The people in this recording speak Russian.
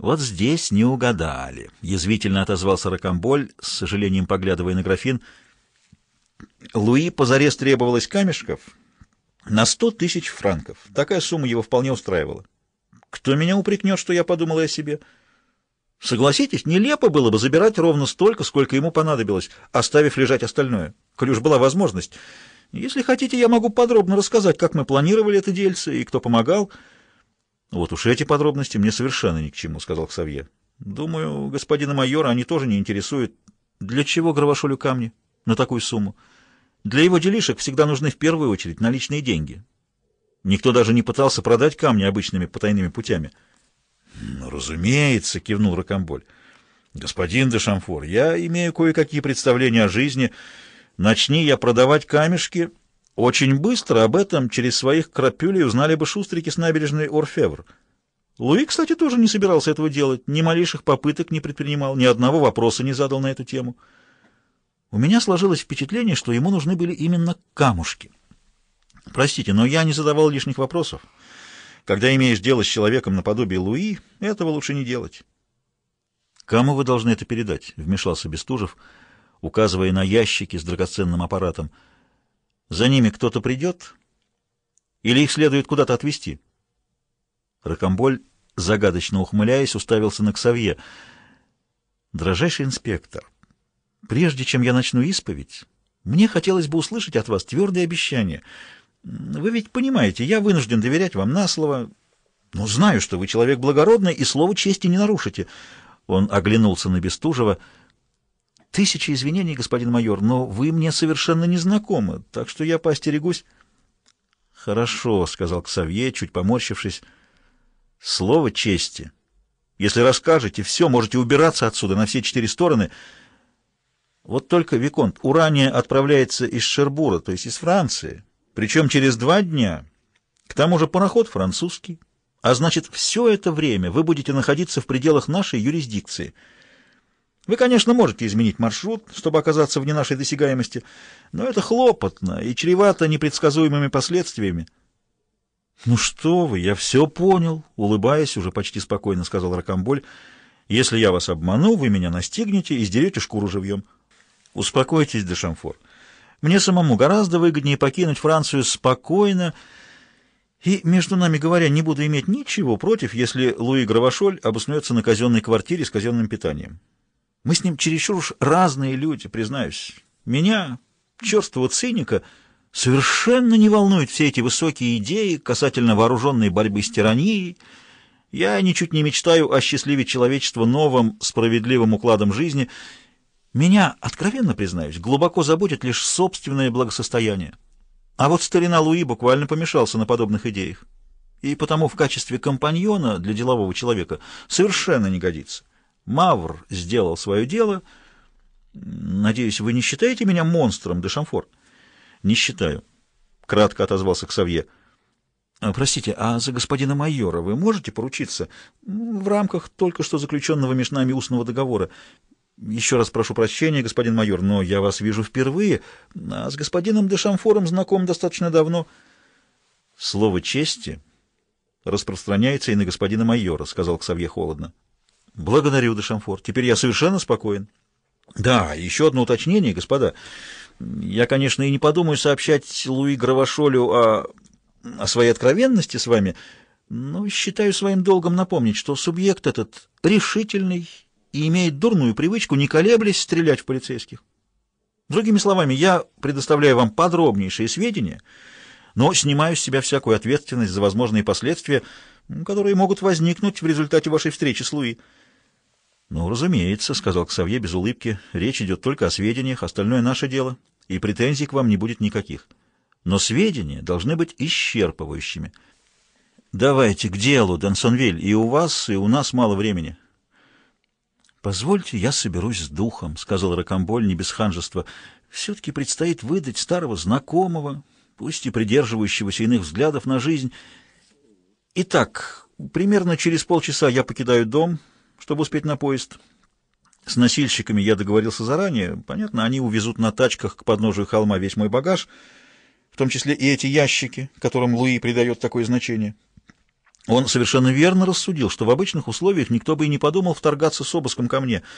Вот здесь не угадали, — язвительно отозвался Рокомболь, с сожалением поглядывая на графин. Луи позарез требовалось камешков на сто тысяч франков. Такая сумма его вполне устраивала. Кто меня упрекнет, что я подумала о себе? Согласитесь, нелепо было бы забирать ровно столько, сколько ему понадобилось, оставив лежать остальное, коль уж была возможность. Если хотите, я могу подробно рассказать, как мы планировали это дельце и кто помогал. Вот уж эти подробности мне совершенно ни к чему, — сказал Ксавье. Думаю, господина майора они тоже не интересуют. Для чего Гравошолю камни на такую сумму? Для его делишек всегда нужны в первую очередь наличные деньги. Никто даже не пытался продать камни обычными потайными путями. «Ну, разумеется, — кивнул Рокомболь. — Господин де Шамфор, я имею кое-какие представления о жизни. Начни я продавать камешки, очень быстро об этом через своих крапюлей узнали бы шустрики с набережной Орфевр. Луи, кстати, тоже не собирался этого делать, ни малейших попыток не предпринимал, ни одного вопроса не задал на эту тему. У меня сложилось впечатление, что ему нужны были именно камушки. Простите, но я не задавал лишних вопросов. Когда имеешь дело с человеком наподобие Луи, этого лучше не делать. «Кому вы должны это передать?» — вмешался Бестужев, указывая на ящики с драгоценным аппаратом — за ними кто-то придет? Или их следует куда-то отвезти? Рокомболь, загадочно ухмыляясь, уставился на Ксавье. «Дорожайший инспектор, прежде чем я начну исповедь, мне хотелось бы услышать от вас твердые обещания. Вы ведь понимаете, я вынужден доверять вам на слово, но знаю, что вы человек благородный и слово чести не нарушите». Он оглянулся на Бестужева — Тысячи извинений, господин майор, но вы мне совершенно не знакомы, так что я поостерегусь. — Хорошо, — сказал Ксавье, чуть поморщившись. — Слово чести. Если расскажете, все, можете убираться отсюда на все четыре стороны. Вот только, Виконт, Урания отправляется из Шербура, то есть из Франции, причем через два дня. К тому же пароход французский. А значит, все это время вы будете находиться в пределах нашей юрисдикции — вы, конечно, можете изменить маршрут, чтобы оказаться вне нашей досягаемости, но это хлопотно и чревато непредсказуемыми последствиями. — Ну что вы, я все понял, — улыбаясь, уже почти спокойно сказал Ракамболь. — Если я вас обману, вы меня настигнете и сдерете шкуру живьем. — Успокойтесь, Дешамфор. Мне самому гораздо выгоднее покинуть Францию спокойно, и, между нами говоря, не буду иметь ничего против, если Луи Гравошоль обоснуется на казенной квартире с казенным питанием. Мы с ним чересчур уж разные люди, признаюсь. Меня, черствого циника, совершенно не волнуют все эти высокие идеи касательно вооруженной борьбы с тиранией. Я ничуть не мечтаю осчастливить человечество новым, справедливым укладом жизни. Меня, откровенно признаюсь, глубоко заботит лишь собственное благосостояние. А вот старина Луи буквально помешался на подобных идеях. И потому в качестве компаньона для делового человека совершенно не годится. Мавр сделал свое дело. Надеюсь, вы не считаете меня монстром, Дешамфор? Не считаю, — кратко отозвался Ксавье. А, простите, а за господина майора вы можете поручиться в рамках только что заключенного между нами устного договора? Еще раз прошу прощения, господин майор, но я вас вижу впервые, а с господином Дешамфором знаком достаточно давно. Слово чести распространяется и на господина майора, — сказал Ксавье холодно. Благодарю, Дешамфор. Теперь я совершенно спокоен. Да, еще одно уточнение, господа. Я, конечно, и не подумаю сообщать Луи Гравошолю о, о своей откровенности с вами, но считаю своим долгом напомнить, что субъект этот решительный и имеет дурную привычку, не колеблясь, стрелять в полицейских. Другими словами, я предоставляю вам подробнейшие сведения, но снимаю с себя всякую ответственность за возможные последствия, которые могут возникнуть в результате вашей встречи с Луи. «Ну, разумеется», — сказал Ксавье без улыбки, — «речь идет только о сведениях, остальное наше дело, и претензий к вам не будет никаких. Но сведения должны быть исчерпывающими. Давайте к делу, Дансонвиль, и у вас, и у нас мало времени». «Позвольте, я соберусь с духом», — сказал Рокомболь не без ханжества. «Все-таки предстоит выдать старого знакомого, пусть и придерживающегося иных взглядов на жизнь. Итак, примерно через полчаса я покидаю дом» чтобы успеть на поезд. С носильщиками я договорился заранее. Понятно, они увезут на тачках к подножию холма весь мой багаж, в том числе и эти ящики, которым Луи придает такое значение. Он совершенно верно рассудил, что в обычных условиях никто бы и не подумал вторгаться с обыском ко мне —